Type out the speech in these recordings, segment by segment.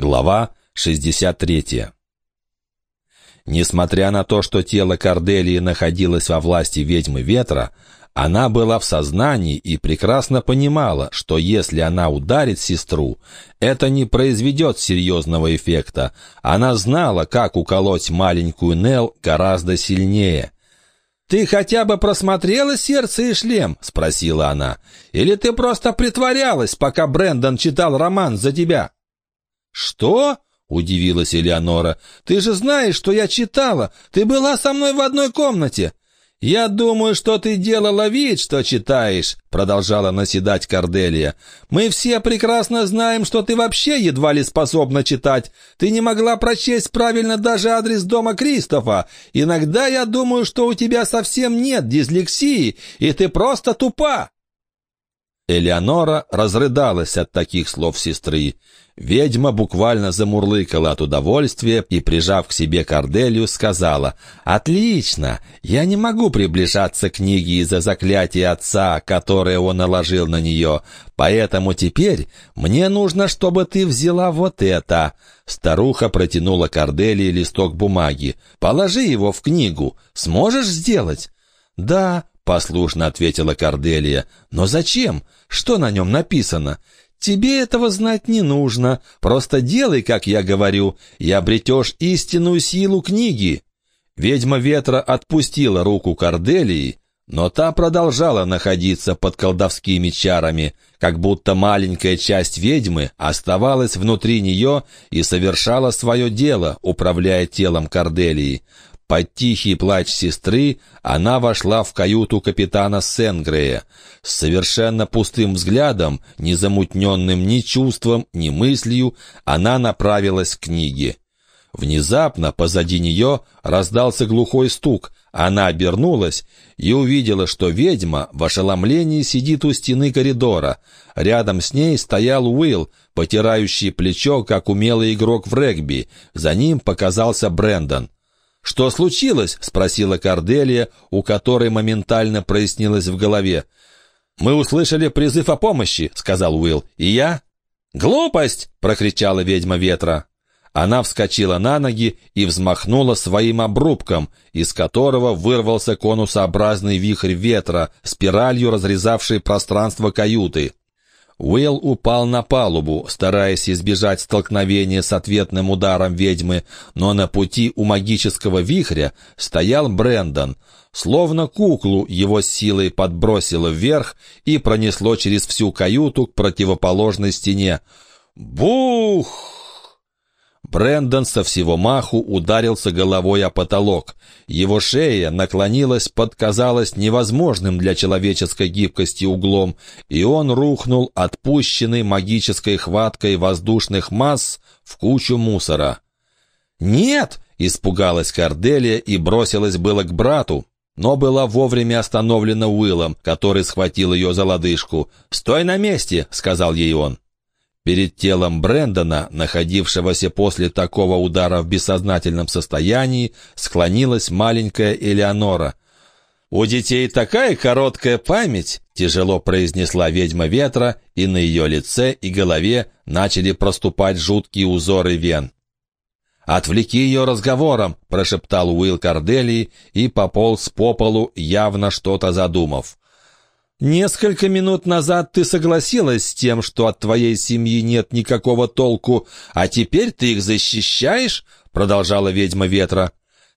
Глава 63. Несмотря на то, что тело Корделии находилось во власти ведьмы ветра, она была в сознании и прекрасно понимала, что если она ударит сестру, это не произведет серьезного эффекта. Она знала, как уколоть маленькую Нел гораздо сильнее. «Ты хотя бы просмотрела сердце и шлем?» — спросила она. «Или ты просто притворялась, пока Брэндон читал роман за тебя?» «Что?» — удивилась Элеонора. «Ты же знаешь, что я читала. Ты была со мной в одной комнате». «Я думаю, что ты делала вид, что читаешь», — продолжала наседать Корделия. «Мы все прекрасно знаем, что ты вообще едва ли способна читать. Ты не могла прочесть правильно даже адрес дома Кристофа. Иногда я думаю, что у тебя совсем нет дислексии, и ты просто тупа». Элеонора разрыдалась от таких слов сестры. Ведьма буквально замурлыкала от удовольствия и, прижав к себе Корделию, сказала «Отлично! Я не могу приближаться к книге из-за заклятия отца, которое он наложил на нее, поэтому теперь мне нужно, чтобы ты взяла вот это». Старуха протянула Корделии листок бумаги. «Положи его в книгу. Сможешь сделать?» «Да», — послушно ответила Корделия. «Но зачем? Что на нем написано?» «Тебе этого знать не нужно. Просто делай, как я говорю, и обретешь истинную силу книги». Ведьма ветра отпустила руку Корделии, но та продолжала находиться под колдовскими чарами, как будто маленькая часть ведьмы оставалась внутри нее и совершала свое дело, управляя телом Корделии. Под тихий плач сестры она вошла в каюту капитана Сенгрея. С совершенно пустым взглядом, не замутненным ни чувством, ни мыслью, она направилась к книге. Внезапно позади нее раздался глухой стук. Она обернулась и увидела, что ведьма в ошеломлении сидит у стены коридора. Рядом с ней стоял Уилл, потирающий плечо, как умелый игрок в регби. За ним показался Брэндон. «Что случилось?» — спросила Корделия, у которой моментально прояснилось в голове. «Мы услышали призыв о помощи», — сказал Уилл. «И я?» «Глупость!» — прокричала ведьма ветра. Она вскочила на ноги и взмахнула своим обрубком, из которого вырвался конусообразный вихрь ветра, спиралью разрезавший пространство каюты. Уилл упал на палубу, стараясь избежать столкновения с ответным ударом ведьмы, но на пути у магического вихря стоял Брендон. Словно куклу его силой подбросило вверх и пронесло через всю каюту к противоположной стене. «Бух!» Брендон со всего маху ударился головой о потолок. Его шея наклонилась под, казалось, невозможным для человеческой гибкости углом, и он рухнул, отпущенный магической хваткой воздушных масс, в кучу мусора. «Нет!» — испугалась Корделия и бросилась было к брату, но была вовремя остановлена Уиллом, который схватил ее за лодыжку. «Стой на месте!» — сказал ей он. Перед телом Брэндона, находившегося после такого удара в бессознательном состоянии, склонилась маленькая Элеонора. «У детей такая короткая память!» — тяжело произнесла ведьма ветра, и на ее лице и голове начали проступать жуткие узоры вен. «Отвлеки ее разговором!» — прошептал Уилл Корделии и пополз по полу, явно что-то задумав. Несколько минут назад ты согласилась с тем, что от твоей семьи нет никакого толку, а теперь ты их защищаешь?» — продолжала ведьма ветра.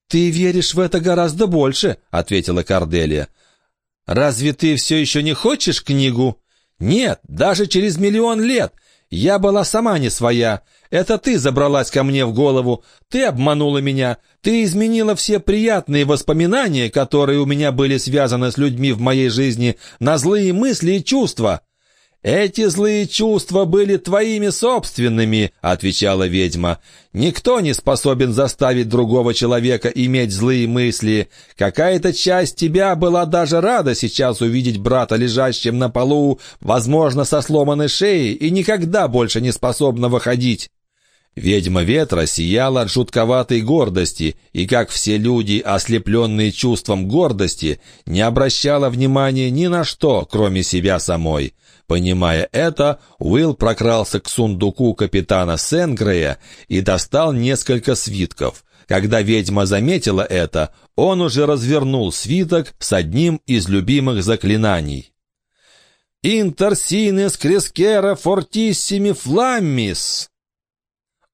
«Ты веришь в это гораздо больше», — ответила Корделия. «Разве ты все еще не хочешь книгу?» «Нет, даже через миллион лет. Я была сама не своя. Это ты забралась ко мне в голову, ты обманула меня, ты изменила все приятные воспоминания, которые у меня были связаны с людьми в моей жизни, на злые мысли и чувства». «Эти злые чувства были твоими собственными», — отвечала ведьма. «Никто не способен заставить другого человека иметь злые мысли. Какая-то часть тебя была даже рада сейчас увидеть брата лежащим на полу, возможно, со сломанной шеей, и никогда больше не способна выходить». Ведьма ветра сияла от жутковатой гордости и, как все люди, ослепленные чувством гордости, не обращала внимания ни на что, кроме себя самой. Понимая это, Уилл прокрался к сундуку капитана Сенгрея и достал несколько свитков. Когда ведьма заметила это, он уже развернул свиток с одним из любимых заклинаний. «Интерсинес крескера фортиссими фламмис»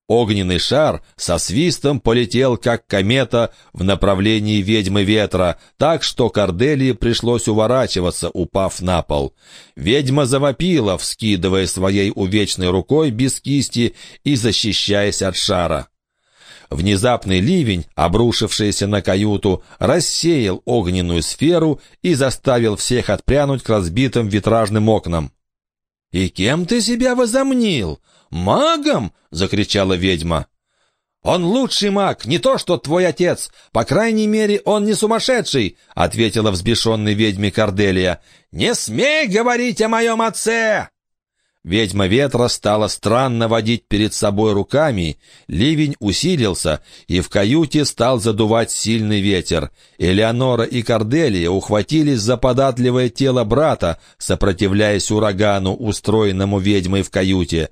Огненный шар со свистом полетел, как комета, в направлении ведьмы ветра, так что Корделии пришлось уворачиваться, упав на пол. Ведьма завопила, вскидывая своей увечной рукой без кисти и защищаясь от шара. Внезапный ливень, обрушившийся на каюту, рассеял огненную сферу и заставил всех отпрянуть к разбитым витражным окнам. «И кем ты себя возомнил? «Магом?» — закричала ведьма. «Он лучший маг, не то что твой отец. По крайней мере, он не сумасшедший», — ответила взбешенной ведьме Корделия. «Не смей говорить о моем отце!» Ведьма ветра стала странно водить перед собой руками, ливень усилился, и в каюте стал задувать сильный ветер. Элеонора и Корделия ухватились за податливое тело брата, сопротивляясь урагану, устроенному ведьмой в каюте.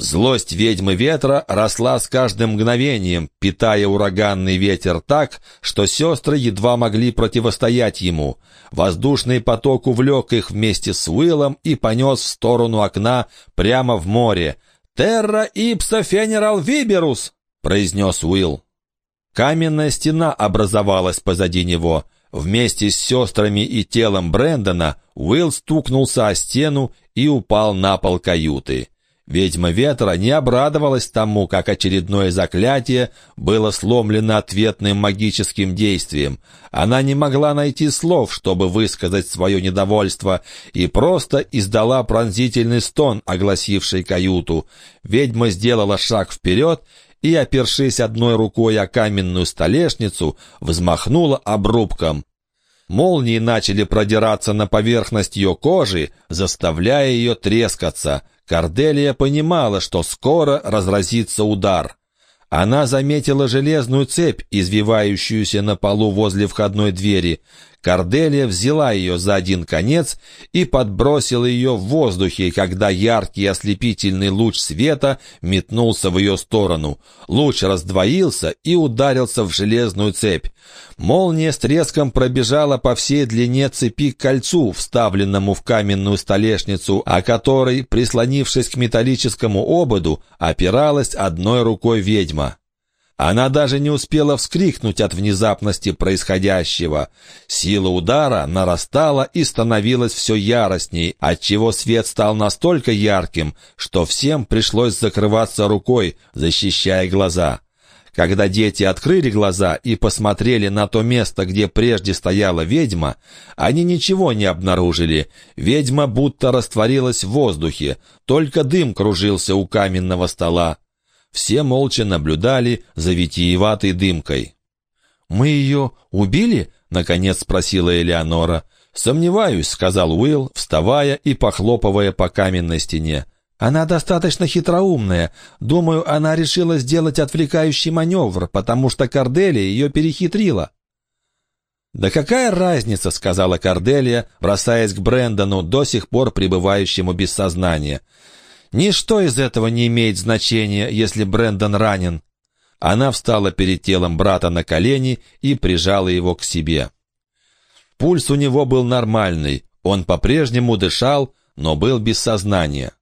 Злость ведьмы ветра росла с каждым мгновением, питая ураганный ветер так, что сестры едва могли противостоять ему. Воздушный поток увлек их вместе с Уиллом и понес в сторону окна прямо в море. «Терра ипса фенерал виберус!» — произнес Уилл. Каменная стена образовалась позади него. Вместе с сестрами и телом Брэндона Уилл стукнулся о стену и упал на пол каюты. Ведьма ветра не обрадовалась тому, как очередное заклятие было сломлено ответным магическим действием. Она не могла найти слов, чтобы высказать свое недовольство, и просто издала пронзительный стон, огласивший каюту. Ведьма сделала шаг вперед и, опершись одной рукой о каменную столешницу, взмахнула обрубком. Молнии начали продираться на поверхность ее кожи, заставляя ее трескаться — Корделия понимала, что скоро разразится удар. Она заметила железную цепь, извивающуюся на полу возле входной двери. Корделия взяла ее за один конец и подбросила ее в воздухе, когда яркий ослепительный луч света метнулся в ее сторону. Луч раздвоился и ударился в железную цепь. Молния с треском пробежала по всей длине цепи к кольцу, вставленному в каменную столешницу, о которой, прислонившись к металлическому ободу, опиралась одной рукой ведьма. Она даже не успела вскрикнуть от внезапности происходящего. Сила удара нарастала и становилась все яростней, отчего свет стал настолько ярким, что всем пришлось закрываться рукой, защищая глаза. Когда дети открыли глаза и посмотрели на то место, где прежде стояла ведьма, они ничего не обнаружили. Ведьма будто растворилась в воздухе, только дым кружился у каменного стола. Все молча наблюдали за витиеватой дымкой. «Мы ее убили?» — наконец спросила Элеонора. «Сомневаюсь», — сказал Уилл, вставая и похлопывая по каменной стене. «Она достаточно хитроумная. Думаю, она решила сделать отвлекающий маневр, потому что Корделия ее перехитрила». «Да какая разница?» — сказала Корделия, бросаясь к Брэндону, до сих пор пребывающему без сознания. Ничто из этого не имеет значения, если Брэндон ранен. Она встала перед телом брата на колени и прижала его к себе. Пульс у него был нормальный, он по-прежнему дышал, но был без сознания.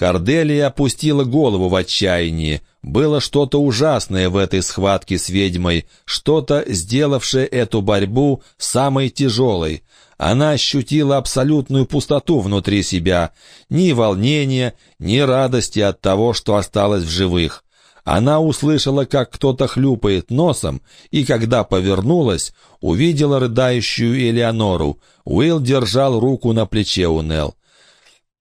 Корделия опустила голову в отчаянии. Было что-то ужасное в этой схватке с ведьмой, что-то, сделавшее эту борьбу самой тяжелой. Она ощутила абсолютную пустоту внутри себя, ни волнения, ни радости от того, что осталось в живых. Она услышала, как кто-то хлюпает носом, и когда повернулась, увидела рыдающую Элеонору. Уилл держал руку на плече у Нелл.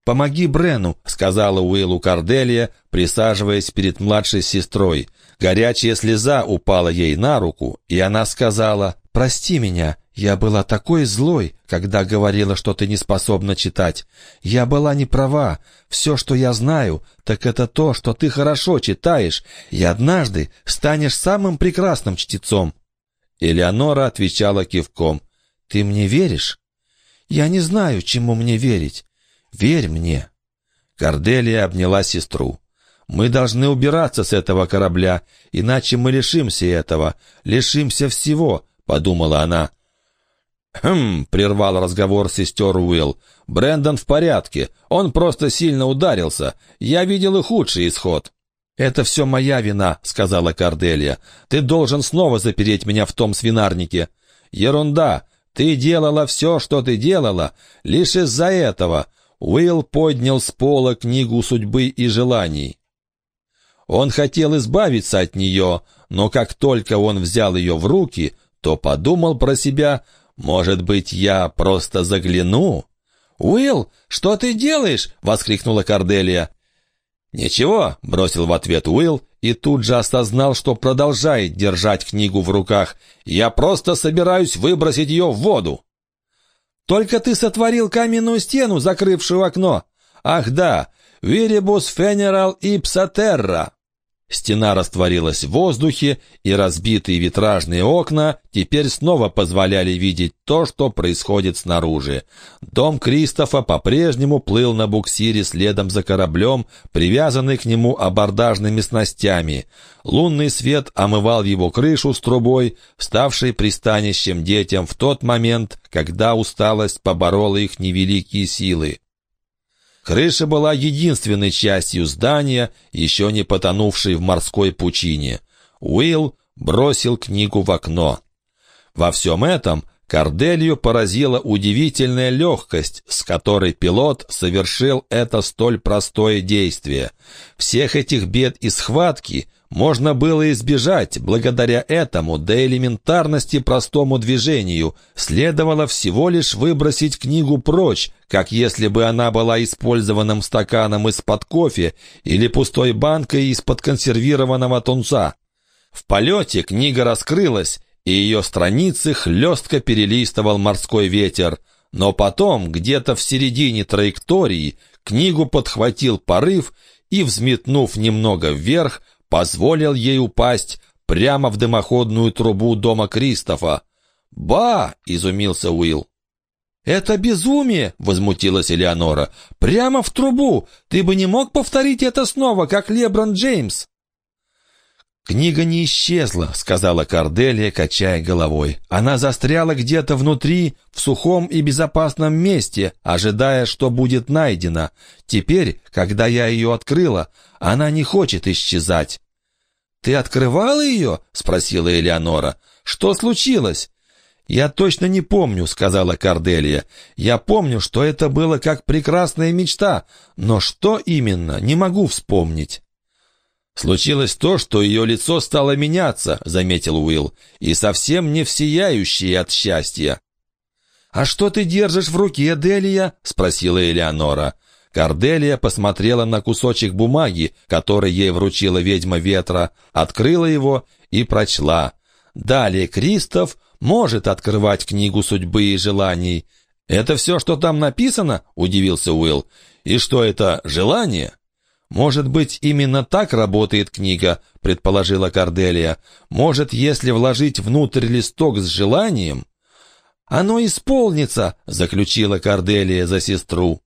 «Помоги Брену», — сказала Уиллу Карделия, присаживаясь перед младшей сестрой. Горячая слеза упала ей на руку, и она сказала, «Прости меня, я была такой злой, когда говорила, что ты не способна читать. Я была не права. Все, что я знаю, так это то, что ты хорошо читаешь, и однажды станешь самым прекрасным чтецом». Элеонора отвечала кивком. «Ты мне веришь?» «Я не знаю, чему мне верить. Верь мне». Корделия обняла сестру. «Мы должны убираться с этого корабля, иначе мы лишимся этого, лишимся всего», — подумала она. «Хм», — прервал разговор сестер Уилл. «Брэндон в порядке. Он просто сильно ударился. Я видел и худший исход». «Это все моя вина», — сказала Корделия. «Ты должен снова запереть меня в том свинарнике». «Ерунда. Ты делала все, что ты делала, лишь из-за этого». Уилл поднял с пола книгу судьбы и желаний. Он хотел избавиться от нее, но как только он взял ее в руки, то подумал про себя — «Может быть, я просто загляну?» «Уилл, что ты делаешь?» — воскликнула Корделия. «Ничего», — бросил в ответ Уилл и тут же осознал, что продолжает держать книгу в руках. «Я просто собираюсь выбросить ее в воду». «Только ты сотворил каменную стену, закрывшую окно». «Ах да, «Вирибус фенерал ипсатерра». Стена растворилась в воздухе, и разбитые витражные окна теперь снова позволяли видеть то, что происходит снаружи. Дом Кристофа по-прежнему плыл на буксире следом за кораблем, привязанный к нему абордажными снастями. Лунный свет омывал его крышу с трубой, ставшей пристанищем детям в тот момент, когда усталость поборола их невеликие силы. Крыша была единственной частью здания, еще не потонувшей в морской пучине. Уилл бросил книгу в окно. Во всем этом Корделью поразила удивительная легкость, с которой пилот совершил это столь простое действие. Всех этих бед и схватки можно было избежать благодаря этому до элементарности простому движению. Следовало всего лишь выбросить книгу прочь, как если бы она была использованным стаканом из-под кофе или пустой банкой из-под консервированного тунца. В полете книга раскрылась, и ее страницы хлестко перелистывал морской ветер. Но потом, где-то в середине траектории, книгу подхватил порыв и, взметнув немного вверх, позволил ей упасть прямо в дымоходную трубу дома Кристофа. «Ба!» — изумился Уилл. «Это безумие!» — возмутилась Элеонора. «Прямо в трубу! Ты бы не мог повторить это снова, как Леброн Джеймс!» «Книга не исчезла», — сказала Корделия, качая головой. «Она застряла где-то внутри, в сухом и безопасном месте, ожидая, что будет найдена. Теперь, когда я ее открыла, она не хочет исчезать». «Ты открывала ее?» — спросила Элеонора. «Что случилось?» «Я точно не помню», — сказала Корделия. «Я помню, что это было как прекрасная мечта, но что именно, не могу вспомнить». «Случилось то, что ее лицо стало меняться», — заметил Уилл, «и совсем не всеяющее от счастья». «А что ты держишь в руке, Делия?» — спросила Элеонора. Корделия посмотрела на кусочек бумаги, который ей вручила ведьма ветра, открыла его и прочла. Далее Кристоф может открывать книгу судьбы и желаний. «Это все, что там написано?» — удивился Уилл. «И что это, желание?» «Может быть, именно так работает книга», — предположила Корделия. «Может, если вложить внутрь листок с желанием...» «Оно исполнится», — заключила Корделия за сестру.